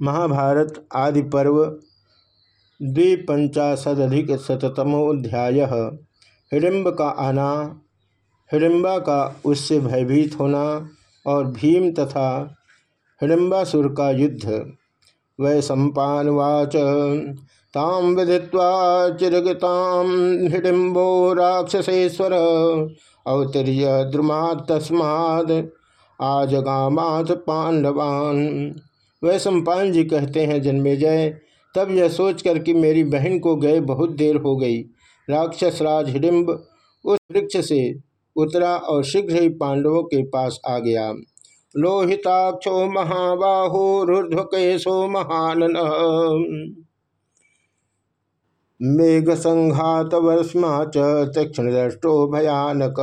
महाभारत आदि पर्व द्विपंचाशदिक शतमोध्याय हिडिम्ब का आना हिडिम्बा का उससे भयभीत होना और भीम तथा हिडिम्बासुर का युद्ध। वै सम्पावाच ताम विदिवा चिरगताम हिडिम्बो राक्षसेश्वर। अवतीर्य द्रुमा तस्माद आजगामाथ पांडवान वह सम्पान जी कहते हैं, जन्मे जय तब यह सोचकर कि मेरी बहन को गए बहुत देर हो गई। राक्षस राज हिडिम्ब उस वृक्ष से उतरा और शीघ्र ही पांडवों के पास आ गया। लोहिताक्षो महाबाहो रुध्वकेशो महानन। मेघ संघात वर्षमा चक्षण दृष्टो भयानक।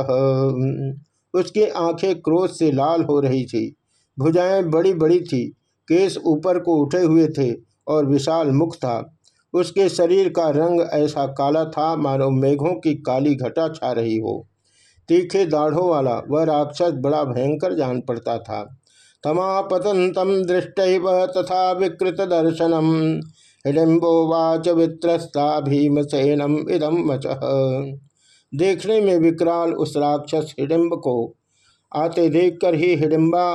उसकी आँखें क्रोध से लाल हो रही थी। भुजाएँ बड़ी बड़ी थी। केस ऊपर को उठे हुए थे और विशाल मुख था। उसके शरीर का रंग ऐसा काला था मानो मेघों की काली घटा छा रही हो। तीखे दाढ़ों वाला वह राक्षस बड़ा भयंकर जान पड़ता था। तमापतंतम दृष्ट तथा विकृत दर्शनम। हिडिम्बोवाच वित्रस्ता भीमसेनम इदम वच। देखने में विकराल उस राक्षस हिडिम्ब को आते देखकर ही हिडिम्बा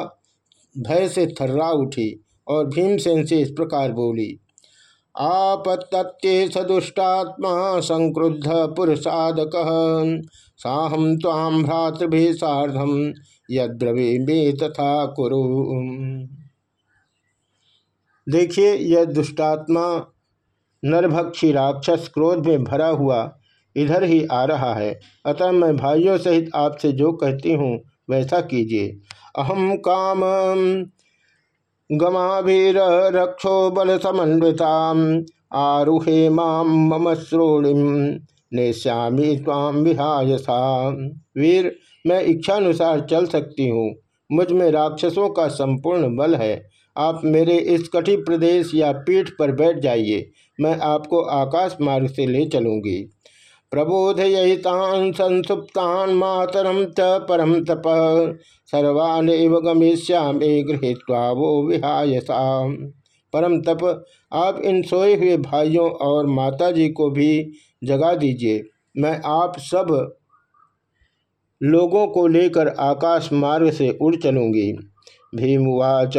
भय से थर्रा उठी और भीमसेन से इस प्रकार बोली आपत्त्ये सदुष्टात्मा संक्रुद्ध पुरुषादक। साहम ताम भ्रातृभि साधम यद्रवी में तथा कुरु। देखिए, यह दुष्टात्मा नरभक्षी राक्षस क्रोध में भरा हुआ इधर ही आ रहा है। अतः मैं भाइयों सहित आपसे जो कहती हूँ, वैसा कीजिए। अहम काम गमाभीर रक्षो बल समन्विता आरुहे माम मम श्रोणिम। नेश्यामी ताम विहायसा वीर, मैं इच्छानुसार चल सकती हूँ। मुझमें राक्षसों का संपूर्ण बल है। आप मेरे इस कठी प्रदेश या पीठ पर बैठ जाइए। मैं आपको आकाश मार्ग से ले चलूँगी। प्रबोधयितान संसुप्तान मातरम च परम तप। सर्वान एव गमिष्यामे गृहीत्वा वो विहायसा परम तप, आप इन सोए हुए भाइयों और माताजी को भी जगा दीजिए। मैं आप सब लोगों को लेकर आकाश मार्ग से उड़ चलूँगी। भीमुवाच।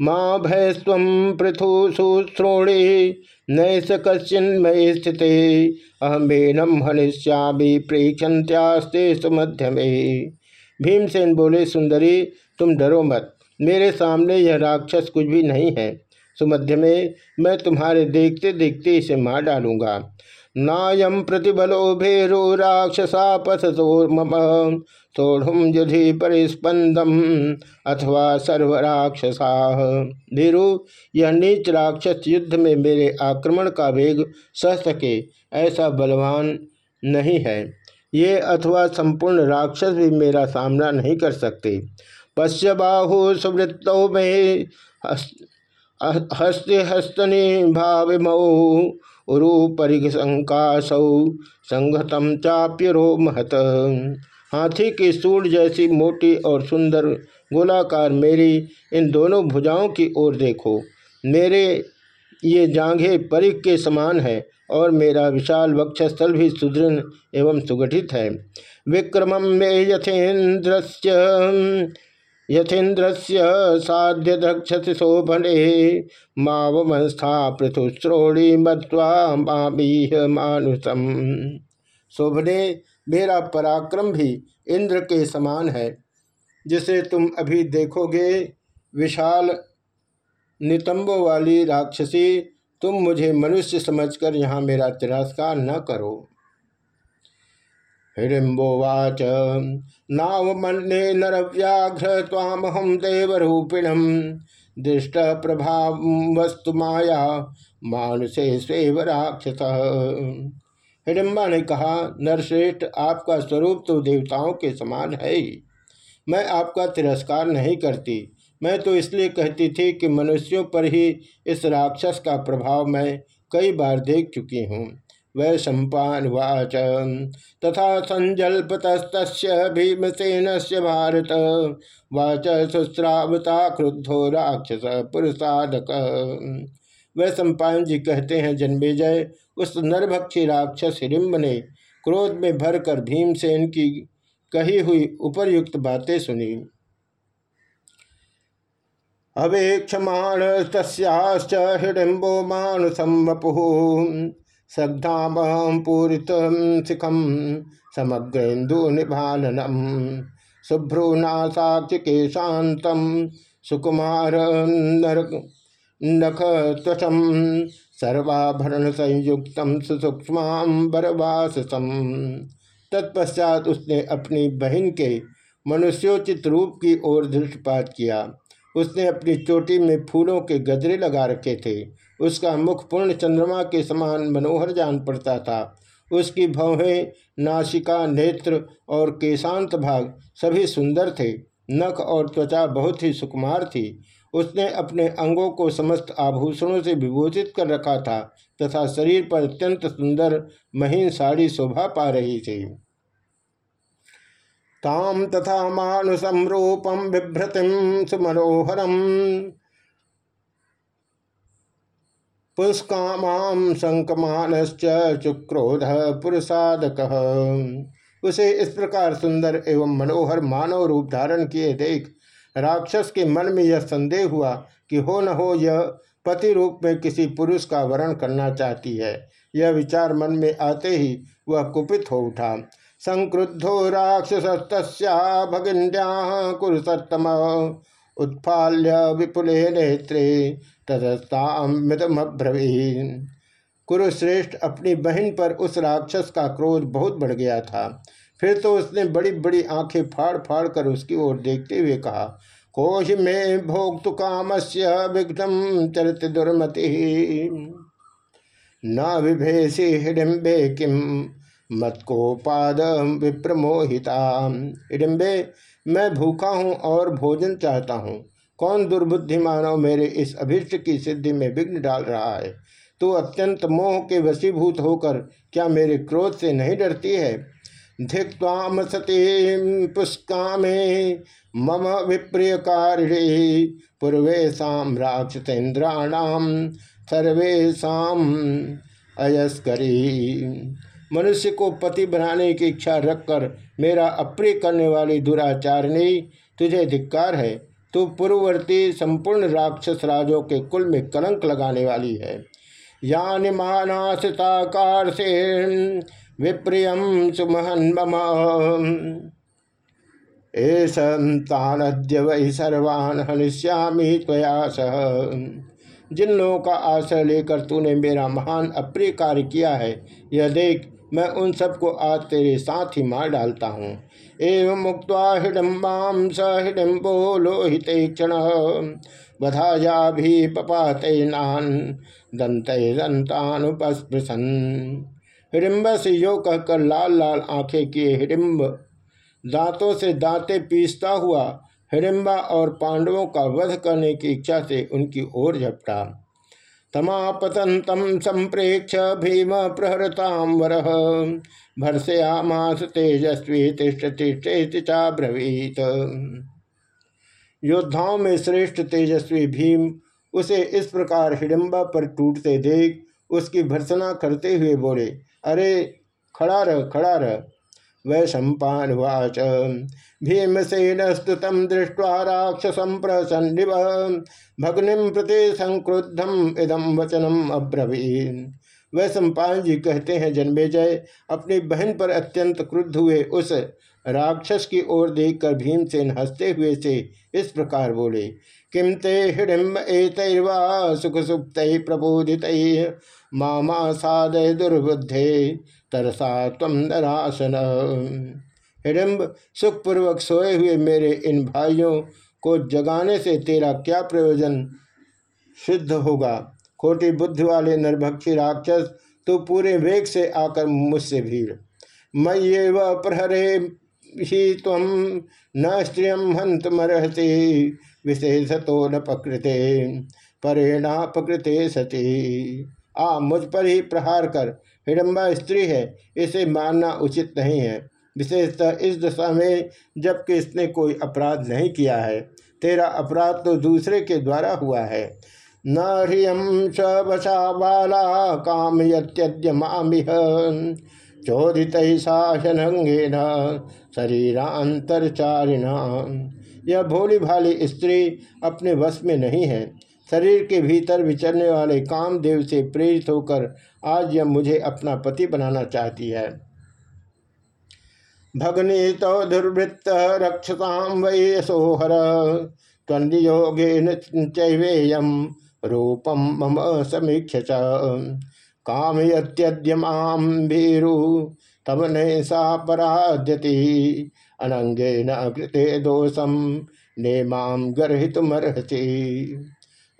माँ भय स्व पृथु सुश्रोणे नैस कश्चिन्मय स्थित अहमेनम हनिष्यामी प्रेक्षंत्यास्ते सुमध्य में भीमसेन बोले, सुंदरी, तुम डरो मत। मेरे सामने यह राक्षस कुछ भी नहीं है। सुमध्य में मैं तुम्हारे देखते देखते इसे मार डालूँगा। नायम भेरो राक्षसा पथसोर्मम सोढ़ुम युधि परिस्पंदम अथवा सर्व राक्षसा भीरु, यह नीच राक्षस युद्ध में मेरे आक्रमण का वेग सह सके, ऐसा बलवान नहीं है। ये अथवा संपूर्ण राक्षस भी मेरा सामना नहीं कर सकते। पश्य बाहु सुवृत्तौ में हस्ते हस्तनि भाविमऊ उरु परिसंकासौ संघतम चाप्यरो महत हाथी की सूट जैसी मोटी और सुंदर गोलाकार मेरी इन दोनों भुजाओं की ओर देखो। मेरे ये जांघे परिक के समान है और मेरा विशाल वक्षस्थल भी सुदृढ़ एवं सुगठित है। विक्रमम में यथेन्द्र यथेन्द्र से साध्य दक्षति शोभने मावमस्था पृथुश्रोणी मत्वा मानुषम। शोभने, मेरा पराक्रम भी इंद्र के समान है, जिसे तुम अभी देखोगे, विशाल नितंबों वाली राक्षसी, तुम मुझे मनुष्य समझकर यहाँ मेरा तिरस्कार न करो। हिडिम्बोवाच नावमन्ये नरव्याघ्र तामहम देवरूपिणम। दृष्ट प्रभाव वस्तु माया, मानुषे स्वेव राक्षस। हिडिम्बा ने कहा, नरश्रेष्ठ, आपका स्वरूप तो देवताओं के समान है ही। मैं आपका तिरस्कार नहीं करती। मैं तो इसलिए कहती थी कि मनुष्यों पर ही इस राक्षस का प्रभाव मैं कई बार देख चुकी हूँ। वै सम्पावाच तथा संजल्पतस्त भीमसेन से भारत। वाच सुश्रावता क्रुद्धो राक्षस पुरुषादक। वह सम्पायन जी कहते हैं जन्मेजय उस नरभक्षी राक्षस हिडिम्ब ने क्रोध में भरकर भीमसेन की कही हुई उपरयुक्त बातें सुनी। अवेक्षमाण तस्याश्च हिडिम्बो मानुसम वपु सग्धाम पूरित शिखम समग्रेन्दु निभाननम शुभ्रूनासाक्ष के शांतम सुकुमार नरक नख त्वचम सर्वाभरण संयुक्त सुसूक्ष्माबरवासम तत्पश्चात उसने अपनी बहन के मनुष्योचित रूप की ओर दृष्टिपात किया। उसने अपनी चोटी में फूलों के गजरे लगा रखे थे। उसका मुख पूर्ण चंद्रमा के समान मनोहर जान पड़ता था। उसकी भवें नासिका, नेत्र और केशांत भाग सभी सुंदर थे। नख और त्वचा बहुत ही सुकुमार थी। उसने अपने अंगों को समस्त आभूषणों से विभूषित कर रखा था तथा शरीर पर अत्यंत सुंदर, महीन साड़ी शोभा पा रही थी। ताम तथा मानुषम रूपम बिभ्रतिम सुमनोहरम। पुष्कामाम संकमानश्च चुक्रोध पुरुषादक। उसे इस प्रकार सुंदर एवं मनोहर मानव रूप धारण किए देख राक्षस के मन में यह संदेह हुआ कि हो न हो, यह पति रूप में किसी पुरुष का वरण करना चाहती है। यह विचार मन में आते ही वह कुपित हो उठा। संक्रुद्धो राक्षस भगिन्या कुरुसत्तम। उत्फाल्य विपुले नेत्रे तदस्तामृतमब्रवीन कुरुश्रेष्ठ अपनी बहन पर उस राक्षस का क्रोध बहुत बढ़ गया था। फिर तो उसने बड़ी बड़ी आँखें फाड़ फाड़ कर उसकी ओर देखते हुए कहा कोश में भोक्तु काम से विघ्न चरित दुर्मति। न विभेषी हिडिम्बे किम मत को पाद विप्रमोहिता हिडिम्बे, मैं भूखा हूँ और भोजन चाहता हूँ। कौन दुर्बुद्धि मानव मेरे इस अभिष्ट की सिद्धि में विघ्न डाल रहा है? तो अत्यंत मोह के वशीभूत होकर क्या मेरे क्रोध से नहीं डरती है? धिक्वाम सती पुष्का में मम विप्रियकारिणे पूर्वेशा राक्षसेन्द्राणाम सर्वेशा अयस्करी। मनुष्य को पति बनाने की इच्छा रखकर मेरा अप्रिय करने वाली दुराचारणी तुझे धिक्कार है? तू पूर्ववर्ती संपूर्ण राक्षस राजों के कुल में कलंक लगाने वाली है। यानि मानासिताकार से विप्रियम सुमहन मम। वही सर्वान हनिष्यामी त्वया सह। जिन लोगों का आश्रय लेकर तूने मेरा महान अप्रिय कार्य किया है, यह देख मैं उन सबको आज तेरे साथ ही मार डालता हूँ। एवं मुक्त हिडम्बाम स हिडम्बो लोहित क्षण। बधाया भी पपाते नान, दंत दंतानुपस्पृशन। हिडिम्ब से यो कहकर लाल लाल आँखें किए हिडिम्ब दांतों से दांतें पीसता हुआ हिडिम्बा और पांडवों का वध करने की इच्छा से उनकी ओर झपटा। तमापतंतम संप्रेक्ष भीम प्रहरताम वर। भरसयामास तेजस्वी तिष्ठ तिष्ठ चाब्रवीत। योद्धाओं में श्रेष्ठ तेजस्वी भीम उसे इस प्रकार हिडम्बा पर टूटते देख उसकी भर्सना करते हुए बोले, अरे, खड़ा रह खड़ा रह। वै सम्पावाच भीमसेन स्तुतम दृष्ट्वा राक्षसम प्रसन्निव। भग्निम प्रति संक्रुद्धम इदम वचनम अब्रवीन। सम्पान जी कहते हैं जन्मे जय अपनी बहन पर अत्यंत क्रुद्ध हुए उस राक्षस की ओर देखकर भीमसेन हँसते हुए से इस प्रकार बोले किम ते हिडिम्ब एतर्वा सुख सुप्त प्रबोधित? मामा सादय दुर्बुद्धे। तरसा तम नरासन। हिडिम्ब सुखपूर्वक सोए हुए मेरे इन भाइयों को जगाने से तेरा क्या प्रयोजन सिद्ध होगा? खोटी बुद्धि वाले नरभक्षी राक्षस तो पूरे वेग से आकर मुझसे भीड़। मैं ये व प्रहरे ही तम, न स्त्रियम हंत मरहते विशेष तो न पकृते परेणा पकृते सती। आ, मुझ पर ही प्रहार कर हिडम्बा स्त्री है, इसे मानना उचित नहीं है। विशेषतः इस दशा में जबकि इसने कोई अपराध नहीं किया है, तेरा अपराध तो दूसरे के द्वारा हुआ है। न ह्रियम सबसा बाला काम यद्य मामिह, चोदित शासनंगे न शरीरांतरचारिण यह भोली भाली स्त्री अपने वश में नहीं है। शरीर के भीतर विचरने वाले कामदेव से प्रेरित होकर आज यह मुझे अपना पति बनाना चाहती है। भगनी तो दुर्वृत्त रक्षताम वै सोहर तंडियोगे चैवेयम रूपम मम समीक्ष काम यद्य माम भीरु तब सा पराध्यति अनंगे न कृते दोषम ने माम गर्तमर्हति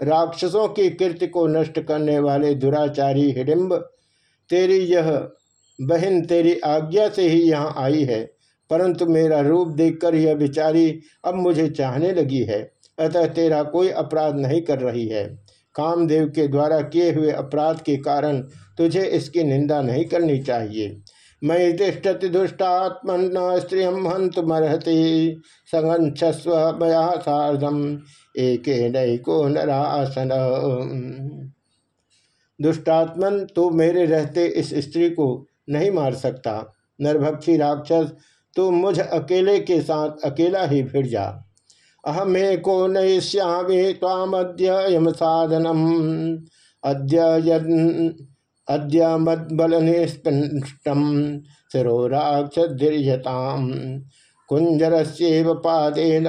राक्षसों की कीर्ति को नष्ट करने वाले दुराचारी हिडिम्ब, तेरी यह बहन तेरी आज्ञा से ही यहाँ आई है, परंतु मेरा रूप देखकर यह बिचारी अब मुझे चाहने लगी है, अतः तेरा कोई अपराध नहीं कर रही है। कामदेव के द्वारा किए हुए अपराध के कारण तुझे इसकी निंदा नहीं करनी चाहिए। मई तिष्ठति दुष्टात्मन स्त्रियम हंत मरहति। संगछस्व मया साधम एक नैको नरासन। दुष्टात्मन तो मेरे रहते इस स्त्री को नहीं मार सकता। नरभक्षी राक्षस, तू मुझ अकेले के साथ अकेला ही फिर जा। अहमे को नयिष्यामी तामद्य यम साधनम। अद्य अद्य मद्बल निष्पृष्टम शिरो राक्षधीर्यताम कुंजर से पादेन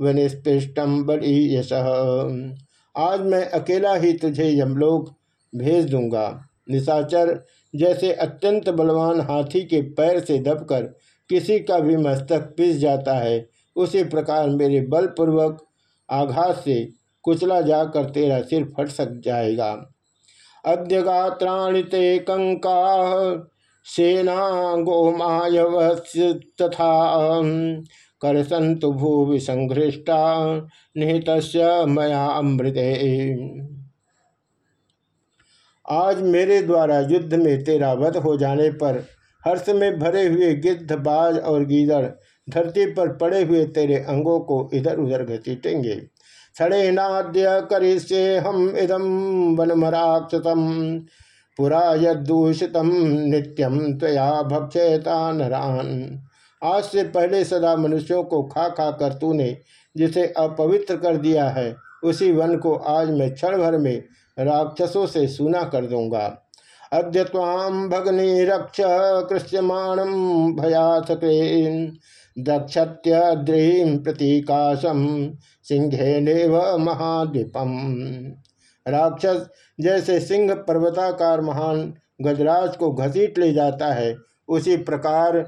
विनिष्पृष्टम बड़ी यश। आज मैं अकेला ही तुझे यमलोक भेज दूँगा। निशाचर, जैसे अत्यंत बलवान हाथी के पैर से दबकर किसी का भी मस्तक पिस जाता है, उसी प्रकार मेरे बलपूर्वक आघात से कुचला जाकर तेरा सिर फट सक जाएगा। अद्य गात्राणि ते कंका सेना गोमाय तथा कर संतु भू विसंघृष्टा निहित मया अमृत। आज मेरे द्वारा युद्ध में तेरा वध हो जाने पर, हर्ष में भरे हुए गिद्ध, बाज और गीदड़, धरती पर पड़े हुए तेरे अंगों को इधर उधर घसीटेंगे। सड़े नाद्य करिष्ये हम इदम वनमराक्षतम पुरा यदूषितम नित्यम त्वया भक्षयता नरान आज से पहले सदा मनुष्यों को खा खा कर तूने जिसे अपवित्र कर दिया है, उसी वन को आज मैं क्षण भर में राक्षसों से सुना कर दूँगा। अद्य ताम भगनी रक्ष कृष्यमाणम भयासके। दक्षत्यद्रीम प्रतीकाशम सिंहेनेव महाद्वीपम। राक्षस जैसे सिंह पर्वताकार महान गजराज को घसीट ले जाता है, उसी प्रकार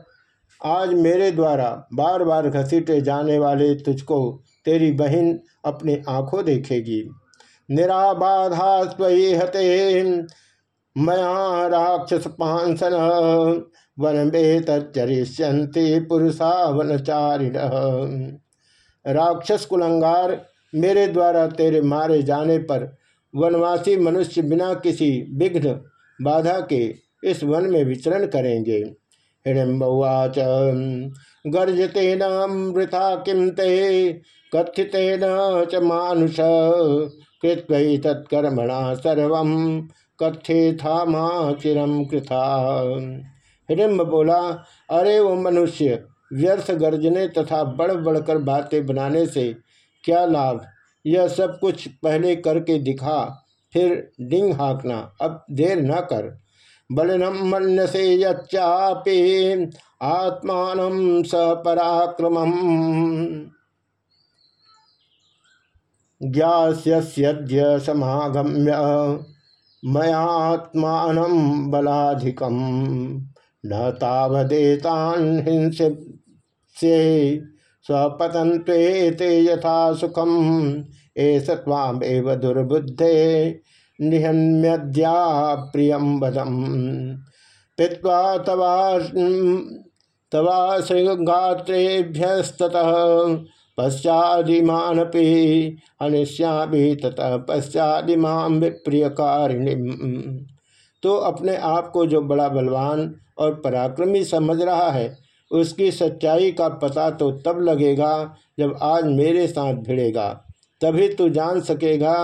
आज मेरे द्वारा बार बार घसीटे जाने वाले तुझको तेरी बहन अपनी आँखों देखेगी। निराबाधा स्वयं हते मया राक्षस पांसन, वन में तरिष्यंते पुरुषा वनचारिण राक्षस कुलंगार, मेरे द्वारा तेरे मारे जाने पर वनवासी मनुष्य बिना किसी विघ्न बाधा के इस वन में विचरण करेंगे। हिड़म्बुवाच गर्जतेन वृथा किम ते कथितेन च मानुष कृत्व तत्कर्मणा सर्व कथे था माँ चिरम कृथा। हिडिम्ब बोला, अरे वो मनुष्य, व्यर्थ गर्जने तथा बढ़ बढ़कर बातें बनाने से क्या लाभ? यह सब कुछ पहले करके दिखा, फिर डिंग हाँकना, अब देर न कर। बलिनम मन से यच्चापे, आत्मान स सपराक्रम ज्ञास्यद्य समागम्य। मयात्मान बलाधिकम न तावदेतान हिंसे स्वपतंते यथा सुखम एस तामेव दुर्बुद्धे निहन्म्यद्या प्रियम वदम। पीवा तवा तवा श्रृंगात्रेभ्यस्त पश्चादिमानपि अनिश्यामी ततः पश्चादिमाम विप्रियकारिणी तो अपने आप को जो बड़ा बलवान और पराक्रमी समझ रहा है, उसकी सच्चाई का पता तो तब लगेगा जब आज मेरे साथ भिड़ेगा। तभी तू जान सकेगा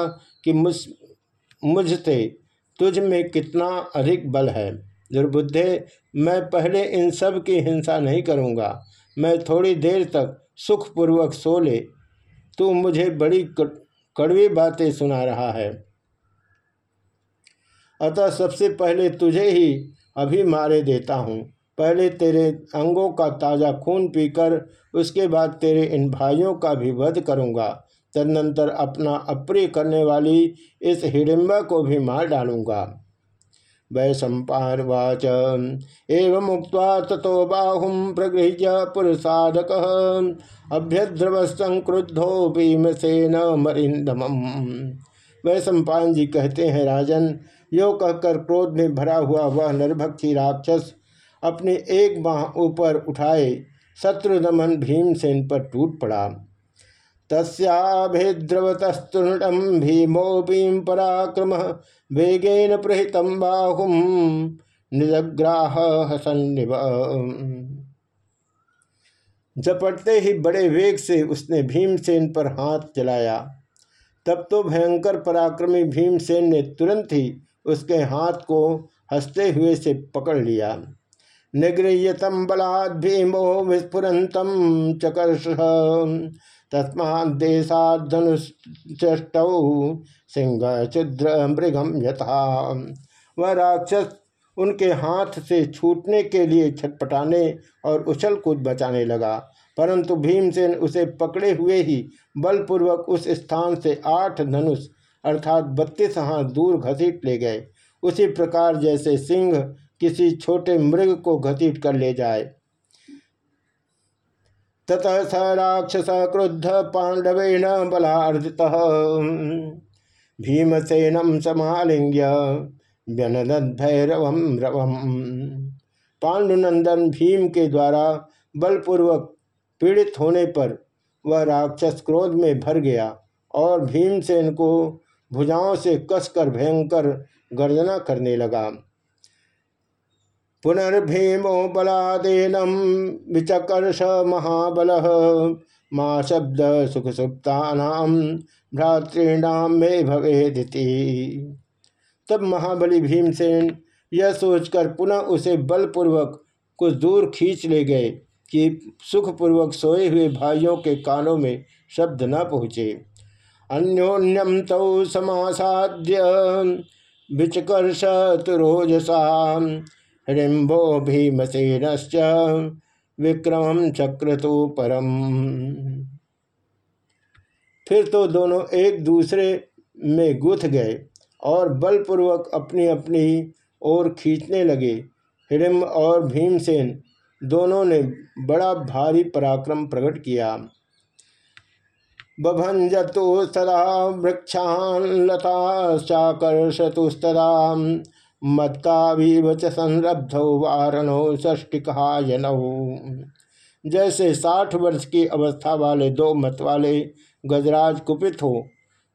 कि मुझ मुझसे तुझ में कितना अधिक बल है। दुर्बुद्धे, मैं पहले इन सब की हिंसा नहीं करूँगा। मैं थोड़ी देर तक सुखपूर्वक सो ले, तू मुझे बड़ी कड़वी बातें सुना रहा है। अतः सबसे पहले तुझे ही अभी मारे देता हूँ। पहले तेरे अंगों का ताज़ा खून पीकर, उसके बाद तेरे इन भाइयों का भी वध करूँगा। तदनंतर अपना अप्रिय करने वाली इस हिडिम्बा को भी मार डालूँगा। वै सम्पावाच एवं मुक्त तथो बाहुम प्रगृह्य पुरुषाधक अभ्यद्रव संक्रुद्धो भीमसेन मरिंदम वह सम्पान जी कहते हैं, राजन, यो कहकर क्रोध में भरा हुआ वह नरभक्षी राक्षस अपने एक बाह ऊपर उठाए, शत्रुदमन भीमसेन पर टूट पड़ा। तस्याभिद्रवतस्तुनम भीमो भीम पराक्रम। वेगेन प्रहित बाहुम निजग्राह हसन्निव झपटते ही बड़े वेग से उसने भीमसेन पर हाथ चलाया तब तो भयंकर पराक्रमी भीमसेन ने तुरंत ही उसके हाथ को हँसते हुए से पकड़ लिया। निगृह्यतम बलात् भीमो विस्फुरंतम चकर्ष। तस्मा देशाधनुष्टौ सिंह चिद्र मृगम यथा। वह राक्षस उनके हाथ से छूटने के लिए छटपटाने और उछल कूद बचाने लगा, परंतु भीमसेन उसे पकड़े हुए ही बलपूर्वक उस स्थान से आठ धनुष अर्थात बत्तीस हाथ दूर घसीट ले गए। उसी प्रकार जैसे सिंह किसी छोटे मृग को घसीट कर ले जाए ततः स राक्षस क्रुद्ध पांडवेन बलार्जित। भीमसेनम समालिंग्य व्यनदत भैरवम रवम। पांडुनंदन भीम के द्वारा बलपूर्वक पीड़ित होने पर वह राक्षस क्रोध में भर गया और भीमसेन को भुजाओं से कसकर भयंकर गर्जना करने लगा। पुनर्भीमो बलादेनम विचकर्ष महाबल। माँ शब्द सुख सुप्ता भ्रातृणाम में भवेदिति। तब महाबली भीमसेन यह सोचकर पुनः उसे बलपूर्वक कुछ दूर खींच ले गए कि सुखपूर्वक सोए हुए भाइयों के कानों में शब्द न पहुँचे। अन्योन्यम तौ समासाद्य विचकर्ष तुरोजसा हिडिम्बो विक्रम चक्र तो परम। फिर तो दोनों एक दूसरे में गुथ गए और बलपूर्वक अपनी अपनी ओर खींचने लगे। हिडिम्ब और भीमसेन दोनों ने बड़ा भारी पराक्रम प्रकट किया। बभंजतु सदा वृक्षान लता चाकर्षतुस्तदा मत्कावीव च संरब्धौ वारणो षष्टिकहायनौ जैसे साठ वर्ष की अवस्था वाले दो मत वाले गजराज कुपित हो,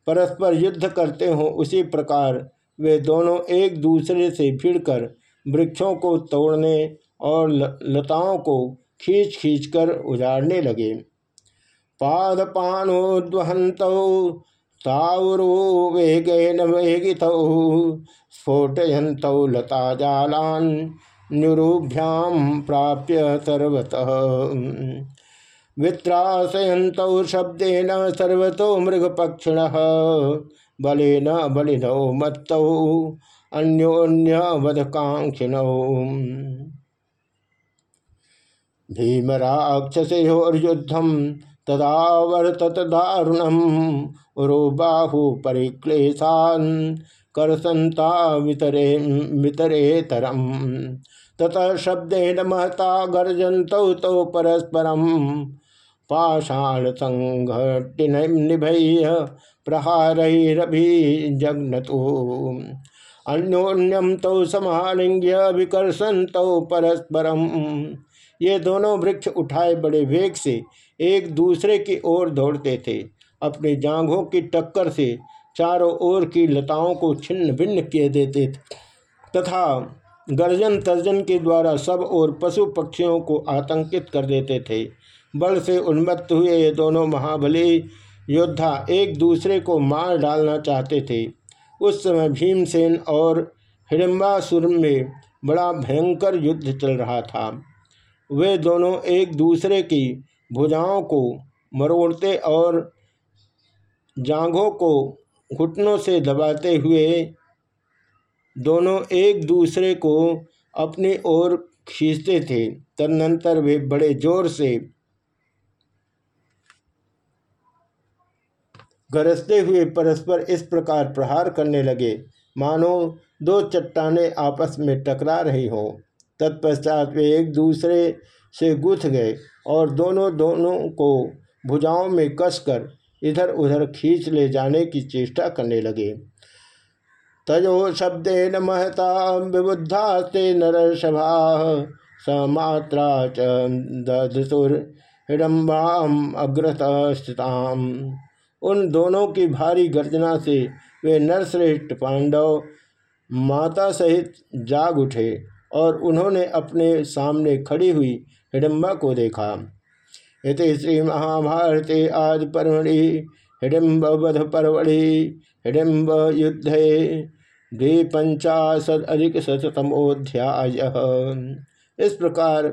परस्पर युद्ध करते हो, उसी प्रकार वे दोनों एक दूसरे से भिड़कर वृक्षों को तोड़ने और लताओं को खींच खींच कर उजाड़ने लगे। पादपानोद्वहंत तावरो वेगेन वेगित स्फोटयंत लता जालान निरूभ्याम प्राप्य सर्वतः। वित्रासयंत शब्देन सर्वतो मृगपक्षिण, बलेन बलिनौ मत्तौ अन्योन्य वधकांक्षिण भीमराक्षसयोर्युद्धम तदावर्तत दारुणम उरो बाहु परिक्लेशान करसंता वितरे वितरे तरम ततः शब्देन महता गर्जंत तो परस्परम। पाषाण संघटिन निभय प्रहारभि जग्नतो अन्योन्यम तो समालिंग्य विकर्षण तो परस्परम। ये दोनों वृक्ष उठाए बड़े वेग से एक दूसरे की ओर दौड़ते थे। अपनी जांघों की टक्कर से चारों ओर की लताओं को छिन्न भिन्न किए देते थे तथा गर्जन तर्जन के द्वारा सब और पशु पक्षियों को आतंकित कर देते थे। बल से उन्मत्त हुए ये दोनों महाबली योद्धा एक दूसरे को मार डालना चाहते थे। उस समय भीमसेन और हिडम्बासुर में बड़ा भयंकर युद्ध चल रहा था। वे दोनों एक दूसरे की भुजाओं को मरोड़ते और जांघों को घुटनों से दबाते हुए दोनों एक दूसरे को अपनी ओर खींचते थे। तदनंतर वे बड़े ज़ोर से गरजते हुए परस्पर इस प्रकार प्रहार करने लगे। मानो दो चट्टाने आपस में टकरा रही हो। तत्पश्चात वे एक दूसरे से गुथ गए और दोनों दोनों को भुजाओं में कसकर इधर उधर खींच ले जाने की चेष्टा करने लगे। तजो शब्देन महता विबुद्धास्ते नरसभा समात्रा चुर हिडम्बाम अग्रत स्थिताम उन दोनों की भारी गर्जना से वे नरश्रेष्ठ पांडव माता सहित जाग उठे और उन्होंने अपने सामने खड़ी हुई हिडम्बा को देखा। इति श्री महाभारते आदि परमढ़ि हिडम्ब वध परमढ़ि हिडम्ब युद्धे द्विपंचाशद अधिक शतमोध्याय इस प्रकार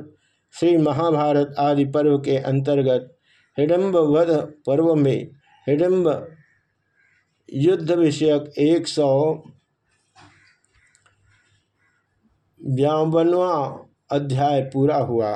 श्री महाभारत आदि पर्व के अंतर्गत हिडम्ब वध पर्व में हिडम्ब युद्ध विषयक एक सौ ब्यावनवा अध्याय पूरा हुआ।